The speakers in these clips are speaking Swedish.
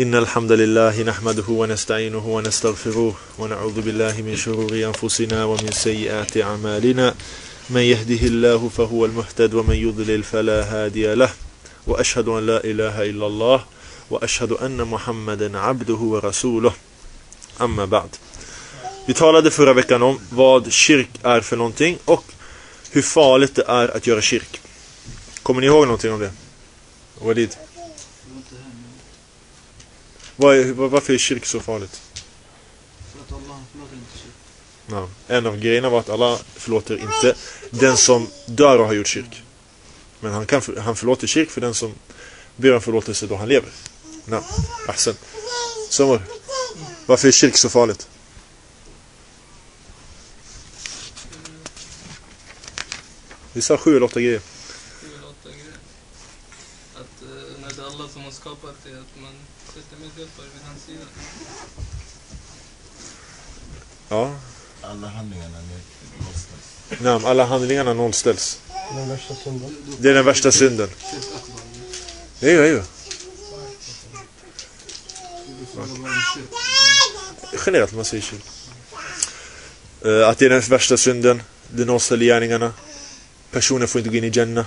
إن الحمد لله نحمده ونستعينه ونستغفره ونعوذ بالله من شرور أنفسنا ومن سيئات أعمالنا من يهده الله فهو المهتد ومن يضلل فلا هادي له وأشهد أن لا إله إلا الله وأشهد أن محمدا عبده ورسوله أما بعد Vi talade förra veckan om vad kyrk är för någonting och hur farligt det är att göra kyrk. Kommer ni ihåg någonting om det? Walid? Var är, var, varför är kyrk så farligt? För att Allah förlåter inte kyrk. Ja. En av grejerna var att Allah förlåter inte den som dör och har gjort kyrk. Men han, kan, han förlåter kyrk för den som ber om förlåtelse då han lever. Ja. Ahsen. Samur. Varför är kyrk så farligt? Vi sa sju eller åtta grejer. Sju eller åtta grejer. Att eh, när det är Allah som har skapat det, att man sätter medhjälpare vid hans sida. Ja. Alla handlingarna måste. Nam, alla handlingarna nollställs. Den värsta synden. Det är den värsta synden. Vad är shirk? Generellt man säger kyrk. Eh, Att det är den värsta synden. Det nollställer gärningarna. Personen får inte gå in i Jannah.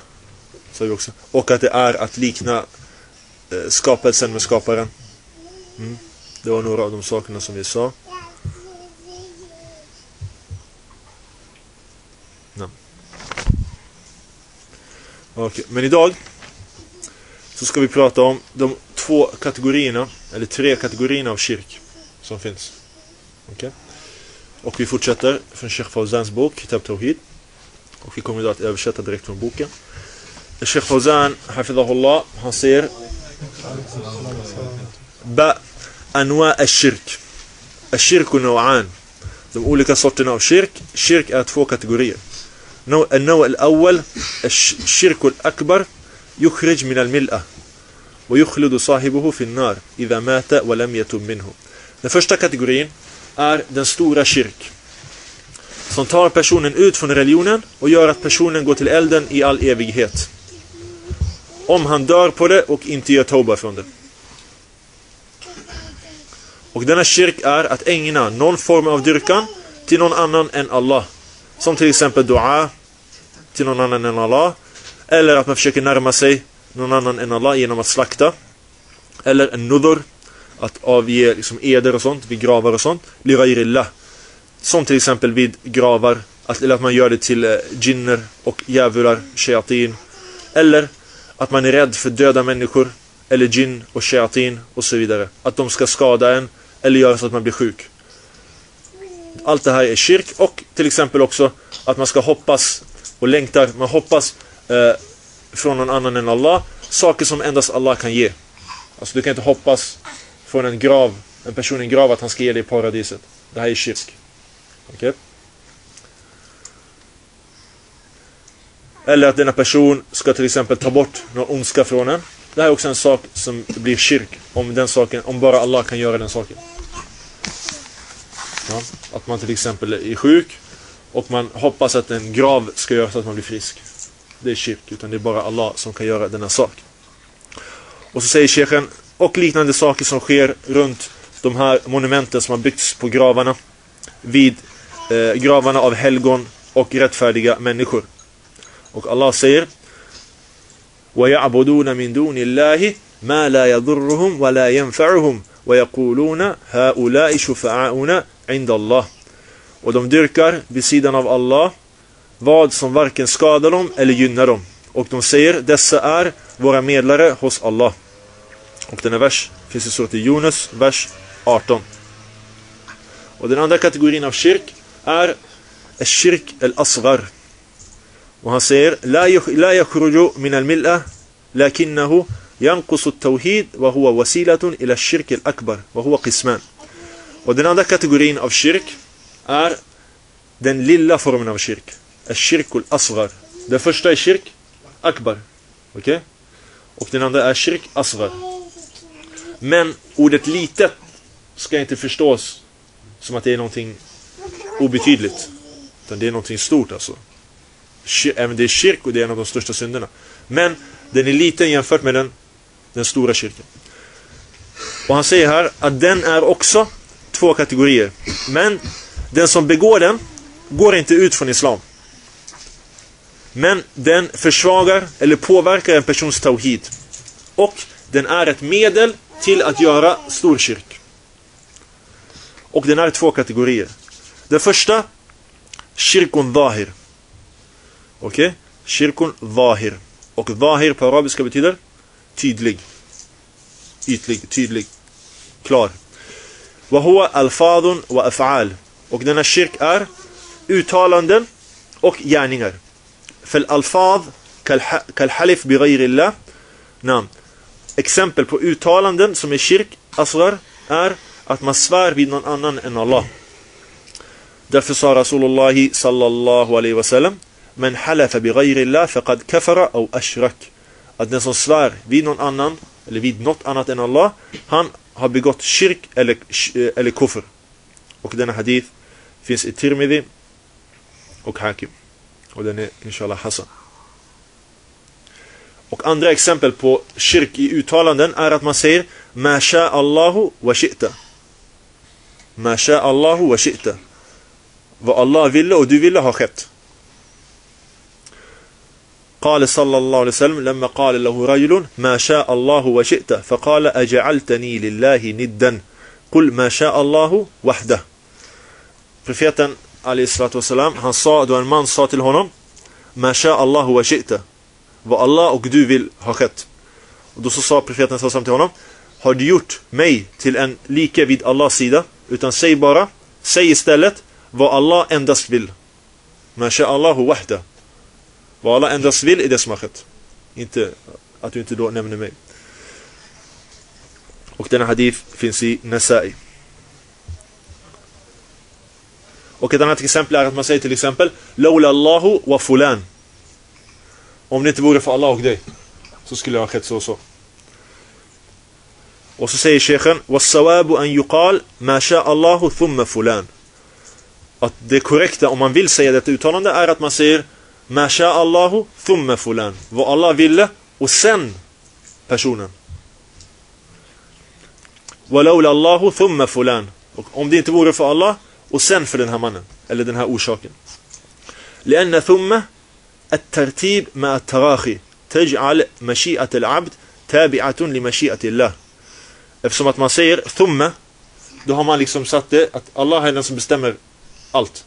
Sa vi också. Och att det är att likna Eh, skapelsen med skaparen. Mm. Det var några av de sakerna som vi sa. Ja. Okay. Men idag så ska vi prata om de två kategorierna, eller tre kategorierna av kyrk som finns. Okay. Och vi fortsätter från Sheikh Fawzans bok, Kitab Tawhid. Och vi kommer idag att översätta direkt från boken. Sheikh Fawzan, Hafidahullah, han säger Ba anwa al-shirk. Al-shirk نوعان. De olika sorterna av kyrk. Kyrk är två kategorier. نوع- النوع الأول الشرك الأكبر يخرج من الملأة ويخلد صاحبه في النار إذا مات ولم يتب منه. Den första kategorin är den stora kyrk. Som tar personen ut från religionen och gör att personen går till elden i all evighet. Om han dör på det och inte gör toba från det. Och denna kyrk är att ägna någon form av dyrkan till någon annan än Allah. Som till exempel dua till någon annan än Allah. Eller att man försöker närma sig någon annan än Allah genom att slakta. Eller en nudhur, att avge liksom eder och sånt vid gravar och sånt. Lirairillah. Som till exempel vid gravar, att, eller att man gör det till eh, jinner och djävular, shayatin. Eller att man är rädd för döda människor, eller jinn och shayatin och så vidare. Att de ska skada en, eller göra så att man blir sjuk. Allt det här är kyrk och till exempel också att man ska hoppas och längtar, man hoppas eh, från någon annan än Allah, saker som endast Allah kan ge. Alltså du kan inte hoppas från en grav, en person i en grav att han ska ge dig paradiset. Det här är kyrk. Okej? Eller att denna person ska till exempel ta bort någon ondska från en. Det här är också en sak som blir kyrk om den saken, om bara Allah kan göra den saken. Ja, att man till exempel är sjuk och man hoppas att en grav ska göra så att man blir frisk. Det är kyrk, utan det är bara Allah som kan göra denna sak. Och så säger shechen, och liknande saker som sker runt de här monumenten som har byggts på gravarna. Vid eh, gravarna av helgon och rättfärdiga människor. Och Allah säger وَيَعْبُدُونَ مِن دُونِ اللَّهِ مَا لَا يَضُرُّهُمْ وَلَا يَنْفَعُهُمْ وَيَقُولُونَ هَؤُلَاءِ شُفَعَاؤُنَا عِنْدَ اللَّهِ Och de dyrkar vid sidan av Allah vad som varken skadar dem eller gynnar dem. Och de säger dessa är våra medlare hos Allah. Och denna vers finns i surat Yunus, vers 18. Och den andra kategorin av kyrk är الشرك Och han säger La yakhruju min al milla lakinnahu yanqusu at-tawhid wa huwa wasilatun ila ash-shirk al-akbar wa huwa qisman. Och den andra kategorin av kyrk är den lilla formen av kyrk. Ash-shirk al-asghar. Den första är shirk, akbar. Okej? Okay? Och den andra är shirk, asghar. Men ordet litet ska inte förstås som att det är någonting obetydligt. Utan det är någonting stort alltså även det är kyrk och det är en av de största synderna men den är liten jämfört med den, den stora kyrkan Och han säger här att den är också två kategorier. Men den som begår den går inte ut från islam. Men den försvagar eller påverkar en persons tawhid. Och den är ett medel till att göra storkyrk. Och den är två kategorier. Den första, shirkun zahir. Okej? Okay? Shirkun vahir. Och vahir på arabiska betyder tydlig. Ytlig, tydlig, klar. Wahua alfadun wa af'al. Och denna shirk är uttalanden och gärningar. Fel alfad kalhalif bighayrillah. Nam. Exempel på uttalanden som är shirk, asrar, är att man svär vid någon annan än Allah. Därför sa Rasulullah sallallahu alaihi wasallam Men halafa bi ghayrillah faqad kafara aw ashrak. Att den som svär vid någon annan eller vid något annat än Allah, han har begått kyrk eller, eller kufr. Och denna hadith finns i Tirmidhi och Hakim. Och den är inshallah Hassan. Och andra exempel på kyrk i uttalanden är att man säger Ma sha Allahu wa shi'ta. Ma sha Allahu wa shi'ta. Vad Allah ville och du ville har skett. قال صلى الله عليه وسلم لما قال له رجل ما شاء الله وشئت فقال أجعلتني لله ندا قل ما شاء الله وحده Profeten wasalam, han sa då en man sa till honom Ma sha Allahu wa shi'ta Vad Allah och du vill ha skett. Och då så sa profeten till honom Har du gjort mig till en lika vid Allahs sida? Utan säg bara, säg istället vad Allah endast vill. Ma sha Allahu wahda vad Allah endast vill är det som har skett. Inte att du inte då nämner mig. Och denna hadith finns i Nasai. Och ett annat exempel är att man säger till exempel Lawla Allahu wa fulan. Om det inte vore för Allah och dig så skulle det ha skett så och så. Och så säger sheikhen Wassawabu an yuqal ma sha Allahu thumma fulan. Att det korrekta om man vill säga detta uttalande är att man säger Ma sha Allahu thumma fulan. Vad Allah ville och sen personen. Walaula Allahu thumma fulan. Och om det inte vore för Allah och sen för den här mannen eller den här orsaken. لأن ثم الترتيب مع التراخي تجعل مشيئة العبد تابعة لمشيئة الله Eftersom att man säger thumma då har man liksom satt det att Allah är den som bestämmer allt.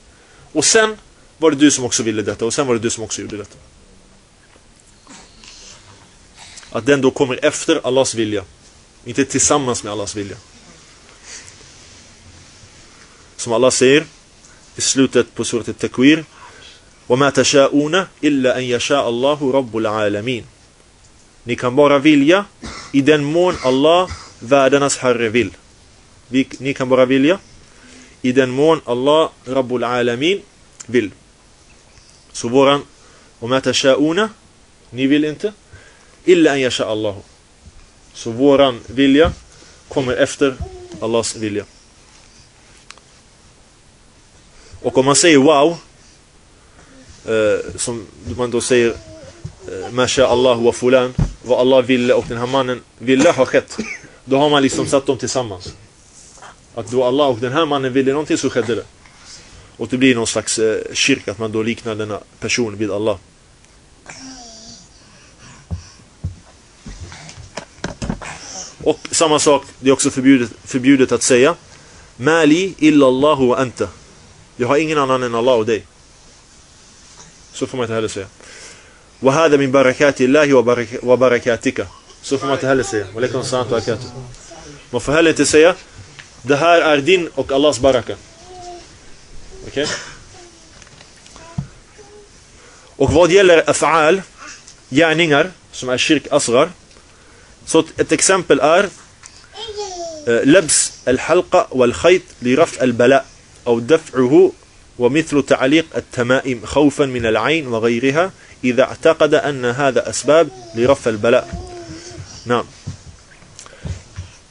Och sen var det du som också ville detta och sen var det du som också gjorde detta. Att den då kommer efter Allahs vilja. Inte tillsammans med Allahs vilja. Som Allah säger i slutet på surat al-Takwir. وَمَا تَشَاءُونَ إِلَّا أَنْ يَشَاءَ اللَّهُ رَبُّ الْعَالَمِينَ Ni kan bara vilja i den mån Allah, världarnas Herre, vill. Ni kan bara vilja i den mån Allah, Rabbul Alamin, vill. Så våran Omatasha'una, ni vill inte. Illa an yasha Allah. Så våran vilja kommer efter Allahs vilja. Och om man säger wow, eh, som man då säger eh, Masha Allah wa fulan, vad Allah ville och den här mannen ville ha skett. Då har man liksom satt dem tillsammans. Att då Allah och den här mannen ville någonting så skedde det. Och det blir någon slags eh, kyrka att man då liknar denna person vid Allah. Och samma sak, det är också förbjudet, förbjudet att säga Mali illallahu wa anta. Jag har ingen annan än Allah och dig. Så får man inte heller säga. وهذا من بركات الله وبركاتك. Så får man inte heller säga. Walaikum salam wa Man får heller inte säga det här är din och Allahs baraka. Okay? Och vad gäller af'al, gärningar som är kyrk asrar. Så ett exempel är لبس الحلقة والخيط لرفع البلاء أو دفعه ومثل تعليق التمائم خوفا من العين وغيرها إذا اعتقد أن هذا أسباب البلاء نعم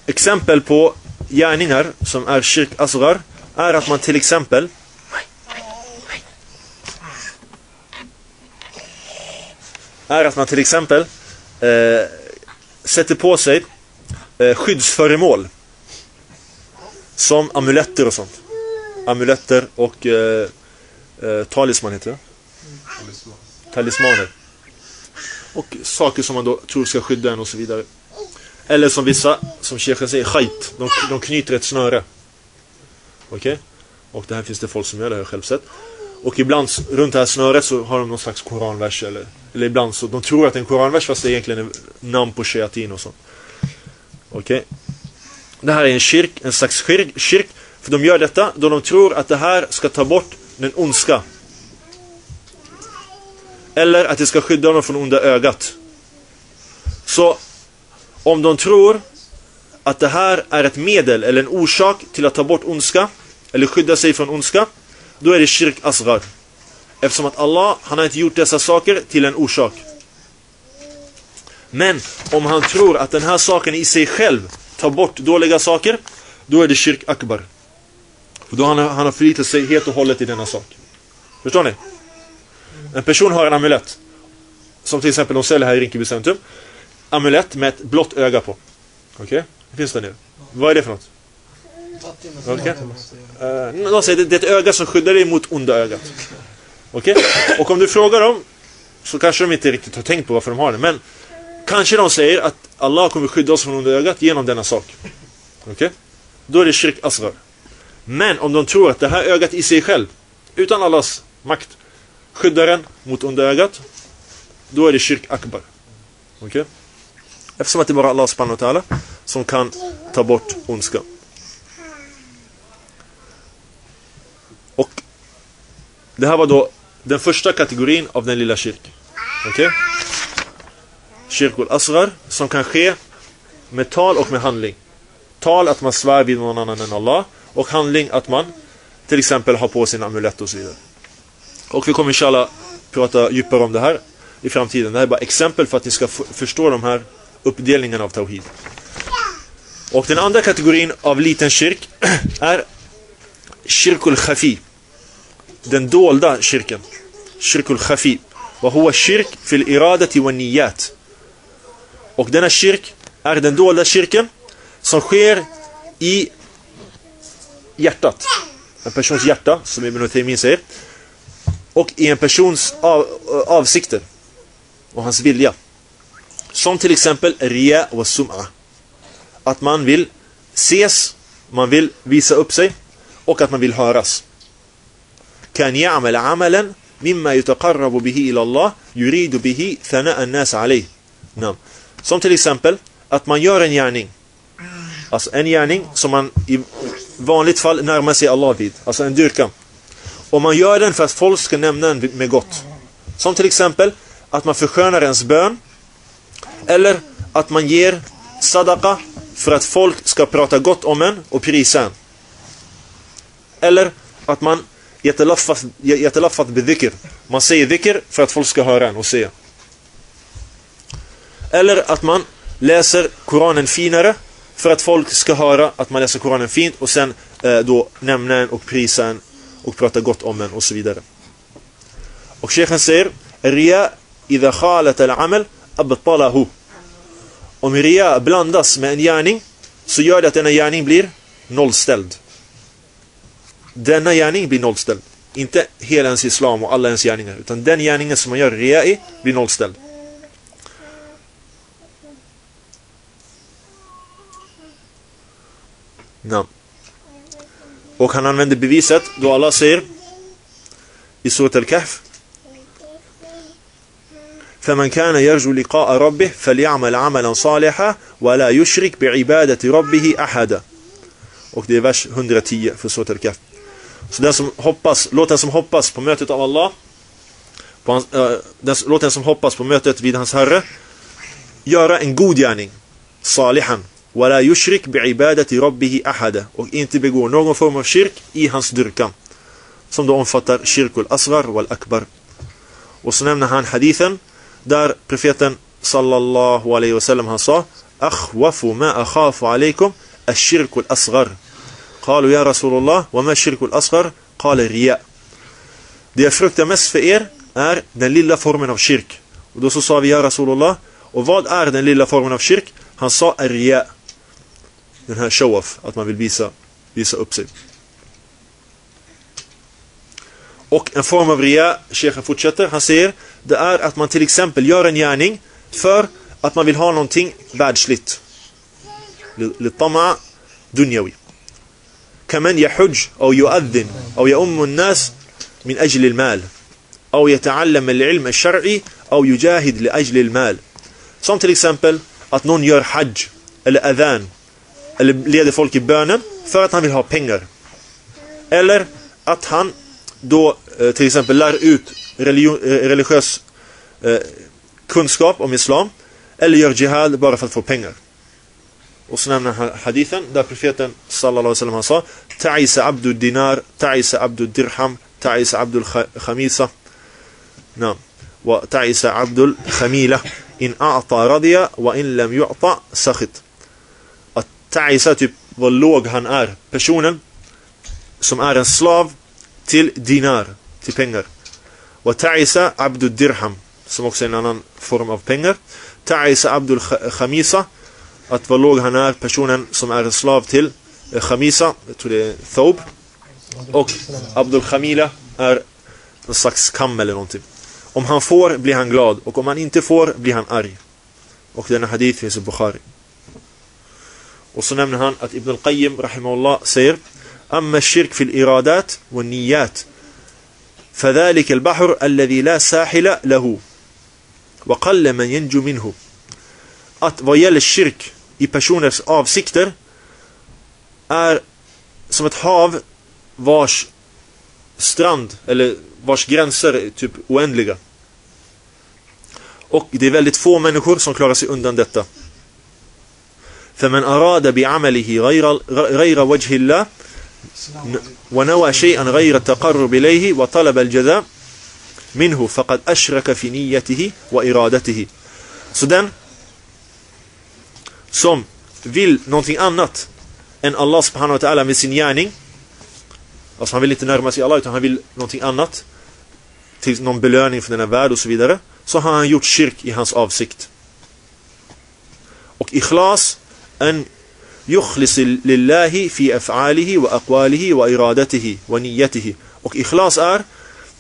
Exempel på gärningar som är kyrk asgar är att man till exempel är att man till exempel eh, sätter på sig eh, skyddsföremål Som amuletter och sånt. Amuletter och eh, eh, talisman heter det. Talismaner. Och saker som man då tror ska skydda en och så vidare. Eller som vissa, som shejken säger, skit. De, de knyter ett snöre. Okej? Och det här finns det folk som gör, det har jag själv sett. Och ibland runt det här snöret så har de någon slags koranvers eller, eller ibland så, de tror att det är en koranvers fast det är egentligen är namn på shiatin och sånt. Okej? Det här är en kyrk, en slags kyrk, kyrk, för de gör detta då de tror att det här ska ta bort den ondska. Eller att det ska skydda dem från onda ögat. Så om de tror att det här är ett medel eller en orsak till att ta bort ondska eller skydda sig från ondska, då är det shirk asrar. Eftersom att Allah, han har inte gjort dessa saker till en orsak. Men om han tror att den här saken i sig själv tar bort dåliga saker, då är det Shirk akbar. För då han, har- han har förlitat sig helt och hållet i denna sak. Förstår ni? En person har en amulett. Som till exempel de säljer här i Rinkeby centrum. Amulett med ett blått öga på. Okej? Det finns det nu. Vad är det för något? Uh, de säger det, är ett öga som skyddar dig mot onda ögat. Okej? Och om du frågar dem så kanske de inte riktigt har tänkt på varför de har det. Men kanske de säger att Allah kommer skydda oss från onda ögat genom denna sak. Okej? Då är det kyrk asgar. Men om de tror att det här ögat i sig själv, utan Allahs makt, skyddar en mot onda ögat, då är det kyrk akbar. Okej? Eftersom att det är bara Allah subhanahu wa ta'ala som kan ta bort ondska. Det här var då den första kategorin av den lilla kyrkan. Okej? Kyrkul asgar som kan ske med tal och med handling. Tal att man svär vid någon annan än Allah och handling att man till exempel har på sig en amulett och så vidare. Och vi kommer inshallah prata djupare om det här i framtiden. Det här är bara exempel för att ni ska förstå de här uppdelningarna av Tawhid. Och den andra kategorin av liten kyrk är Kyrkul Khafi. Den dolda kyrkan. Kyrkul Khafi. Och huwa shirk fil iradati wa niyat. Och denna kyrk är den dolda kyrkan som sker i hjärtat. En persons hjärta, som Ibn Taymin säger. Och i en persons av, eh, avsikter. Och hans vilja. Som till exempel Ria och Sum'a. Att man vill ses, man vill visa upp sig och att man vill höras. Kan يعمل عملا مما يتقرب به إلى الله يريد به ثناء الناس عليه. نعم. Som till exempel att man gör en gärning. Alltså en gärning som man i vanligt fall närmar sig Allah vid. Alltså en dyrkan. Och man gör den för att folk ska nämna den med gott. Som till exempel att man förskönar ens bön. Eller att man ger sadaqa för att folk ska prata gott om en och prisa en. Eller att man yatalaffat yatalaffat bidhikr. Man säger dhikr för att folk ska höra en och se. Eller att man läser Koranen finare för att folk ska höra att man läser Koranen fint och sen eh, då nämna en och prisa en och prata gott om en och så vidare. Och Sheikhen säger Ria idha khalat al-amal abtalahu. Om ria blandas med en gärning så gör det att denna gärning blir nollställd Denna gärning blir nollställd. Inte hela ens islam och alla ens gärningar. Utan den gärningen som man gör ria i blir nollställd. Ja. Och han använder beviset då Allah säger i Surat Al-Kahf فمن كان يرجو لقاء ربه فليعمل عملا صالحا ولا يشرك بعبادة ربه أحدا och det är vers 110 för Surat Al-Kahf Så den som hoppas, låt den som hoppas på mötet av Allah, på hans, äh, den, låt den som hoppas på mötet vid hans Herre, göra en god gärning, salihan, wala yushrik bi'ibadati rabbihi ahada, och inte begå någon form av kyrk i hans dyrka, som då omfattar kyrkul asghar wal akbar. Och så nämner han hadithen, där profeten sallallahu alaihi wasallam han sa, akhwafu ma akhafu alaikum, ashirkul asghar. قالوا يا رسول الله وما الشرك الأصغر قال الرياء Det jag fruktar mest för er är den lilla formen av kyrk. Och då så sa vi ja Rasulullah. Och vad är den lilla formen av kyrk? Han sa ria. Den här show-off, att man vill visa visa upp sig. Och en form av ria, Sheikhen fortsätter, han säger, det är att man till exempel gör en gärning för att man vill ha någonting världsligt. للطمع دنيوي كمن يحج أو يؤذن أو يؤم الناس من أجل المال أو يتعلم العلم الشرعي أو يجاهد لأجل المال Som till exempel att någon gör hajj eller adhan eller leder folk i bönen för att han vill ha pengar. Eller att han då eh, till exempel lär ut religion, eh, religiös eh, kunskap om islam eller gör jihad bara för att få pengar. Han hadithen där profeten sallallahu alaihi wasallam sa Ta'isa abdu dinar, ta'isa abdu dirham, ta'isa abdu khamisa. نعم وتعس عبد الخميلة إن أعطى رضي وإن لم يعطى سخط ta'isa typ vad låg han är. Personen som är en slav till dinar, till pengar. Och ta'isa abdu dirham som också är en annan form av pengar. Ta'isa abdul khamisa att vad låg han är, personen som en slav till eh, khamisa, jag tror det är thob. Och abdul khamila är en slags kam eller någonting. Om han får blir han glad och om han inte får blir han arg. Och denna hadith finns i Bukhari. Och så nämner han att Ibn al-Qayyim rahimahullah säger أما الشرك في الإرادات والنيات فذلك البحر الذي لا ساحل له وقل من ينجو منه att vad gäller kyrk i personers avsikter är som ett hav vars strand eller vars gränser är typ oändliga. Och det är väldigt få människor som klarar sig undan detta. فمن أراد بعمله غير غير وجه الله ونوى شيئا غير التقرب إليه وطلب الجزاء منه فقد أشرك في نيته وإرادته Så den som vill någonting annat än Allah subhanahu wa ta'ala med sin gärning alltså han vill inte närma sig Allah utan han vill någonting annat till någon belöning för denna värld och så vidare så har han gjort kyrk i hans avsikt och ikhlas en يخلص لله في أفعاله وأقواله وإرادته ونيته och ikhlas är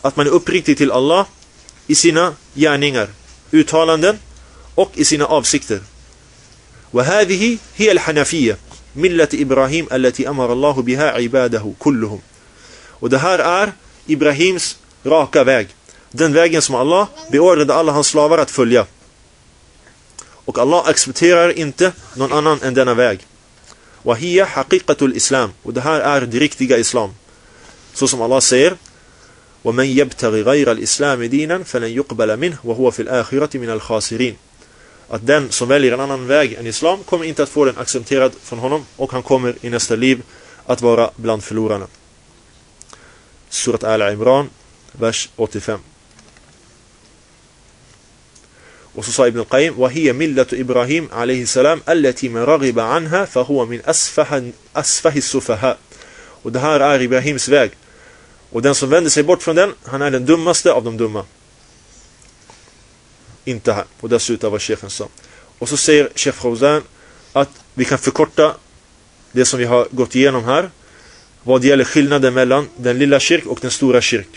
att man är uppriktig till Allah i sina gärningar, uttalanden och i sina avsikter. وهذه هي الحنفية ملة إبراهيم التي أمر الله بها عباده كلهم. ودهار آر إبراهيمس راكا فاق دن فاق يسمع الله بأورد الله هنس لابرة فليا وك الله أكسبتيرار إنت نون أنان أندنا فاق وهي حقيقة الإسلام. ودهار آر ديريكتيغا إسلام. سوسم الله سير. ومن يبتغي غير الإسلام دينا فلن يقبل منه وهو في الآخرة من الخاسرين. att den som väljer en annan väg än islam kommer inte att få den accepterad från honom och han kommer i nästa liv att vara bland förlorarna. Surat Al-Imran, vers 85. Och så sa Ibn al-Qayyim وهي ملة إبراهيم عليه السلام التي من رغب عنها فهو من أسفه, أسفه السفهاء och det här är Ibrahims väg och den som vänder sig bort från den han är den dummaste av de dumma inte här och där slutar vad chefen sa och så säger chef Fawzan att vi kan förkorta det som vi har gått igenom här vad gäller skillnaden mellan den lilla kyrk och den stora kyrk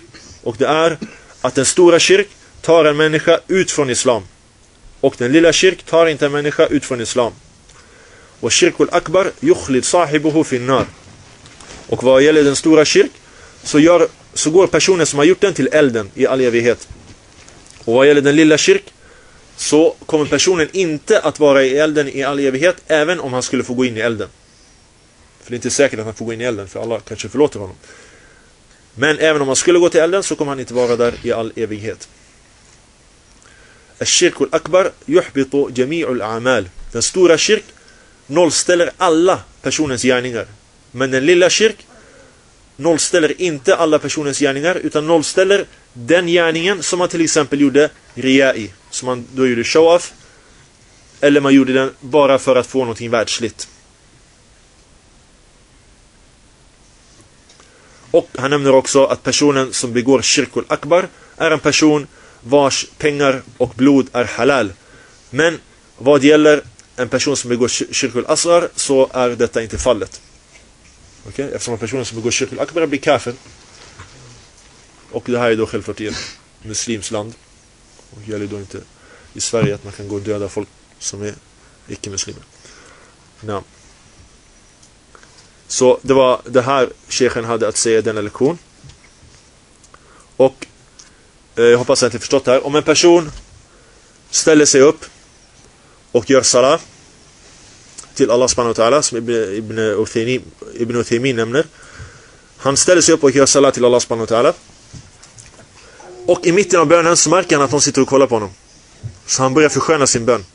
och det är att den stora kyrk tar en människa ut från islam och den lilla kyrk tar inte en människa ut från islam. Och kyrkul akbar yukhlid sahibuhu finnar. Och vad gäller den stora kyrk så, gör, så går personen som har gjort den till elden i all evighet. Och vad gäller den lilla kyrk så kommer personen inte att vara i elden i all evighet även om han skulle få gå in i elden. För det är inte säkert att han får gå in i elden för Allah kanske förlåter honom. Men även om han skulle gå till elden så kommer han inte vara där i all evighet. الشرك الأكبر يحبط جميع الأعمال Den stora kyrk nollställer alla personens gärningar. Men den lilla kyrk nollställer inte alla personens gärningar utan nollställer den gärningen som man till exempel gjorde ria i. Som man då gjorde show-off. Eller man gjorde den bara för att få någonting världsligt. Och han nämner också att personen som begår kyrkul akbar är en person vars pengar och blod är halal. Men vad gäller en person som begår kyrkul asrar så är detta inte fallet. Okay? Eftersom personen som begår shirk akbar blir kafir. Och det här är då självklart i ett muslimsland. Och det gäller då inte i Sverige att man kan gå och döda folk som är icke-muslimer. No. Så det var det här shechen hade att säga i denna lektion. Och eh, jag hoppas att ni förstått det här. Om en person ställer sig upp och gör salah till Allah subhanahu wa ta'ala som Ibn, Uthaymin, Ibn nämner. Han ställer sig upp och gör salah till Allah subhanahu wa ta'ala. Och i mitten av bönen så märker han att de sitter och kollar på honom. Så han börjar försköna sin bön.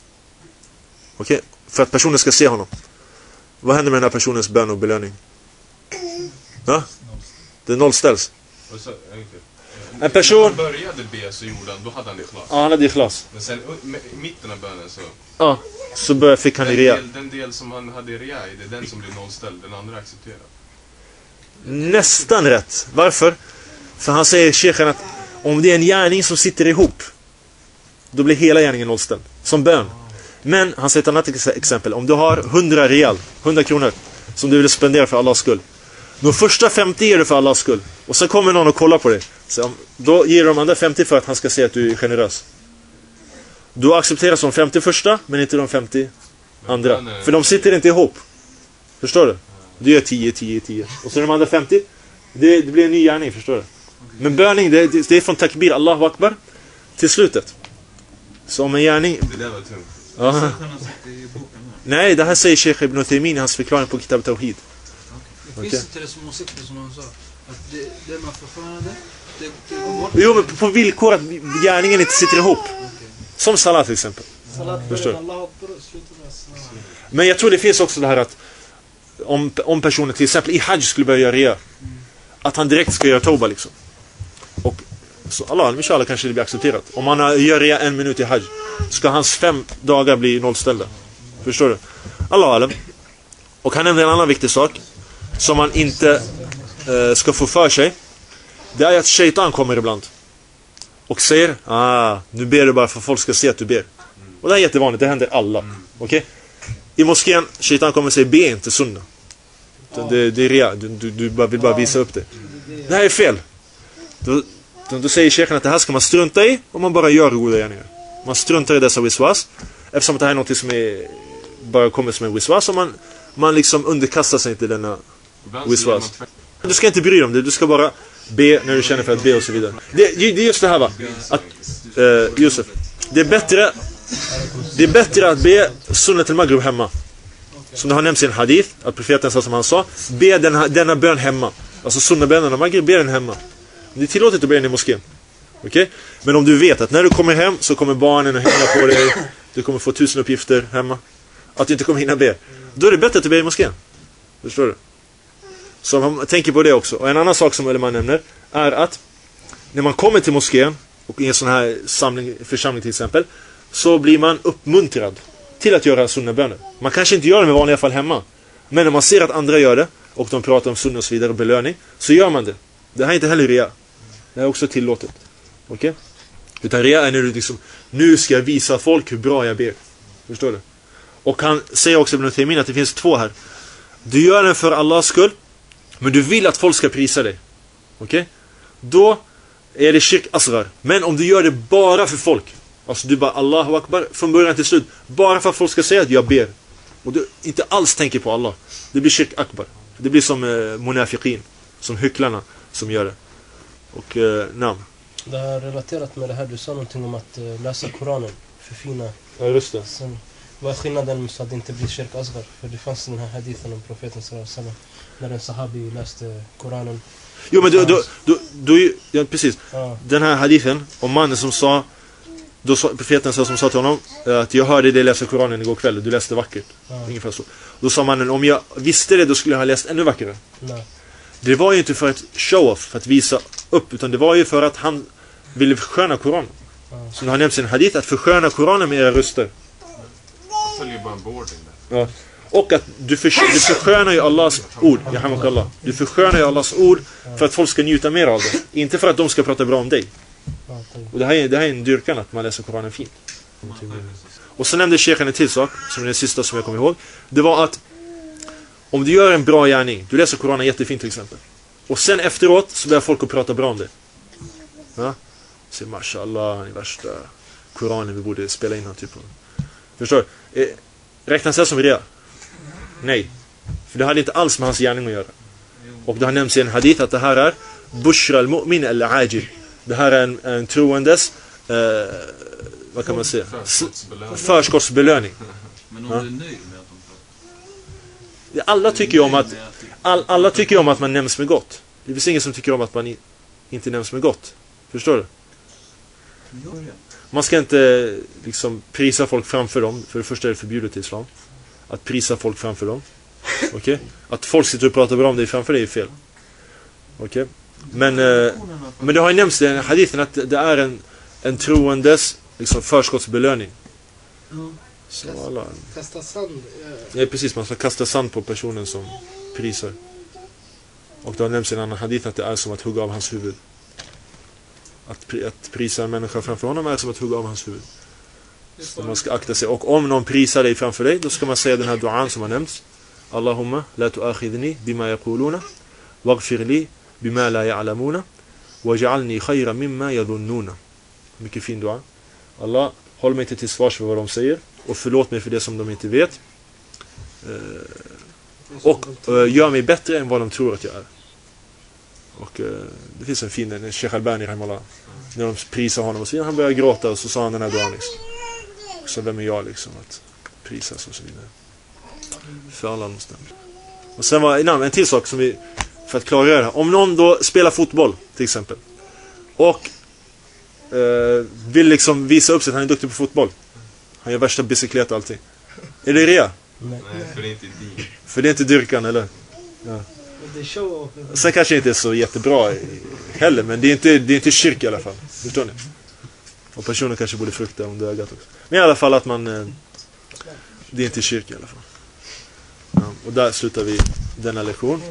Okej? Okay? För att personen ska se honom. Vad händer med den här personens bön och belöning? Ja? Det nollställs. En person- När han började be så gjorde han, då hade han ikhlas. Ja, han hade ikhlas. Men sen i mitten av bönen så... Ja. Så börjar, fick han i Den rea. del, den del som han hade i rea i, det är den som blir nollställd. Den andra accepterar. Nästan rätt. Varför? För han säger shechen att om det är en gärning som sitter ihop då blir hela gärningen nollställd. Som bön. Men han säger ett annat ex- exempel. Om du har 100 real, 100 kronor som du vill spendera för Allahs skull. De första 50 ger du för Allahs skull. Och sen kommer någon och kollar på dig. Så då ger du de andra 50 för att han ska se att du är generös. Du accepteras de 50 första men inte de 50 andra. För de sitter inte ihop. Förstår du? Du gör 10, 10, 10. Och så de andra 50. Det, det blir en ny gärning, förstår du? Men böning, det, det är från takbir, Allahu Akbar, till slutet. Så om en gärning... Det där var tungt. Ja. Nej, det här säger Sheikh Ibn Uthaymeen i hans förklaring på Kitab Tawhid. Det Okej. finns till det som åsikter som han sa. Att det, det man förskönade, det, det går bort. Jo, men på villkor att gärningen inte sitter ihop. Som salat till exempel. Salat Förstår. Men jag tror det finns också det här att om, om personen till exempel i Hajj skulle börja göra rea, att han direkt ska göra Toba liksom. Och så Allah, inshallah kanske det blir accepterat. Om han gör rea en minut i Hajj, ska hans fem dagar bli nollställda. Förstår du? Allah alam. Och han nämnde en annan viktig sak som man inte eh, ska få för sig. Det är att shaitan kommer ibland. Och säger, ah, nu ber du bara för att folk ska se att du ber. Och det är jättevanligt, det händer alla. Okej? I moskén, shaitan kommer och säger be inte sunna. Det, det är rea, du, du, du vill bara visa upp det. Det här är fel. Då, då, säger shechen att det här ska man strunta i om man bara gör goda gärningar. Man struntar i dessa wiswas. Eftersom det här är något som är, bara kommer som en wiswas och man, man liksom underkastar sig inte denna Wiswas. du ska inte bry dig om det, du ska bara be när du känner för att be och så vidare. Det, det är just det här va, att, eh, Josef, det är bättre det är bättre att be sunnat al-maghrib hemma. Som det har nämnts i en hadith, att profeten sa som han sa, be denna, denna bön hemma. Alltså sunnabönen av maghrib, be den hemma. Det är tillåtet att be den i moskén. Okej? Men om du vet att när du kommer hem så kommer barnen att hänga på dig, du kommer få tusen uppgifter hemma, att du inte kommer hinna be. Då är det bättre att du ber i moskén. Förstår du? Så man tänker på det också. Och en annan sak som Ulema nämner är att när man kommer till moskén och i en sån här samling, församling till exempel så blir man uppmuntrad till att göra sunnaböner. Man kanske inte gör det i vanliga fall hemma. Men när man ser att andra gör det och de pratar om sunna och så vidare och belöning så gör man det. Det här är inte heller rea. Det är också tillåtet. Okej? Utan rea är när du liksom nu ska jag visa folk hur bra jag ber. Förstår du? Och han säger också Ibn Taymin att det finns två här. Du gör den för Allahs skull men du vill att folk ska prisa dig. Okej? Då är det shirk asvar. Men om du gör det bara för folk. Alltså du bara Allahu Akbar från början till slut. Bara för att folk ska säga att jag ber. Och du inte alls tänker på Allah. Det blir shirk akbar. Det blir som eh, munafiqin. Som hycklarna som gör det. Och eh, namn. Det har relaterat med det här, du sa någonting om att eh, läsa Koranen, förfina. Ja just det. Sen, vad är skillnaden så att det inte blir kyrk asghar? För det fanns den här hadithen om profeten wasallam. När en sahabi läste Koranen. Jo men du, du, du, du, ja, precis. Ja, Den här hadithen om mannen som sa då sa, profeten som sa till honom eh, att jag hörde dig läsa Koranen igår kväll du läste vackert. ja, Ungefär så. Då sa mannen om jag visste det då skulle jag ha läst ännu vackrare. nej. Det var ju inte för att show off, för att visa upp, utan det var ju för att han ville försköna Koranen. Ja. Som det har nämnts i en hadith, att försköna Koranen med era röster. där. Och att du, förs du förskönar ju Allahs ord, Allah. Du förskönar ju Allahs ord för att folk ska njuta mer av det. Inte för att de ska prata bra om dig. Ja. Och det här är, det här är en dyrkan att man läser Koranen fint. Och så nämnde Shechen en till sak, som är den sista som jag kommer ihåg. Det var att Om du gör en bra gärning, du läser Koranen jättefint till exempel. Och sen efteråt så börjar folk att prata bra om det. Ja? Säger mashallah, han är värsta Koranen, vi borde spela in han typ. Förstår du? Eh, Räknas det som ria? Nej. För det hade inte alls med hans gärning att göra. Och det har nämnts i en hadith att det här är Bushra al-mu'min al-ajil. Det här är en, en troendes, eh, vad kan man säga, Förskottsbelöning. förskottsbelöning. Men om Ja. du är nöjd med att de pratar. Alla tycker ju om att, all, alla tycker om att man nämns med gott. Det finns ingen som tycker om att man i, inte nämns med gott. Förstår du? Man ska inte liksom prisa folk framför dem. För det första är det förbjudet i Islam. Att prisa folk framför dem. Okej? Att folk sitter och pratar bra om dig framför dig är fel. Okej? Men, eh, men det har ju nämnts i hadithen att det är en, en troendes liksom, förskottsbelöning. Så alla, Kasta sand. Ja, precis. Man ska kasta sand på personen som prisar. Och det har nämnts i en annan hadith att det är som att hugga av hans huvud. Att, pri- att prisa en människa framför honom är som att hugga av hans huvud. Så man ska akta sig. Och om någon prisar dig framför dig, då ska man säga den här duan som har nämnts. Allahumma la tu'akhidni bima yaquluna waghfir li bima la ya'lamuna waj'alni khayran mimma yadhunnuna. Mycket fin dua. Allah, håll mig inte till svars för vad de säger och förlåt mig för det som de inte vet. Eh, och eh, gör mig bättre än vad de tror att jag är. Och eh, det finns en fin, en Sheikh Albani Ramallah. När de prisar honom och så han börjar gråta och så sa han den här dagen. liksom. Så vem är jag liksom att prisas och så vidare. För alla omständigheter. Och sen var en, en till sak som vi, för att klargöra det här. Om någon då spelar fotboll till exempel. Och eh, vill liksom visa upp sig att han är duktig på fotboll. Han gör värsta bicykleta och allting. Är det rea? Nej. Nej, för det är inte din. För det är inte dyrkan eller? Show Sen kanske det inte är så jättebra heller, men det är inte, det är inte kyrka i alla fall. Förstår ni? Och personen kanske borde frukta om det ögat också. Men i alla fall att man... eh, Det är inte kyrka i alla fall. Ja, och där slutar vi denna lektion.